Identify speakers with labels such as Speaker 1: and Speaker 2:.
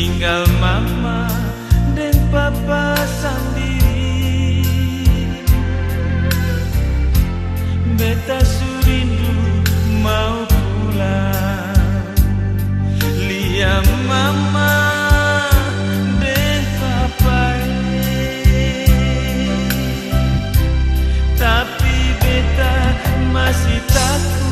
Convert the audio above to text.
Speaker 1: Tinggal mama dan papa sendiri. Beta surindu mau pulang. Lihat mama dan papa Tapi beta masih takut.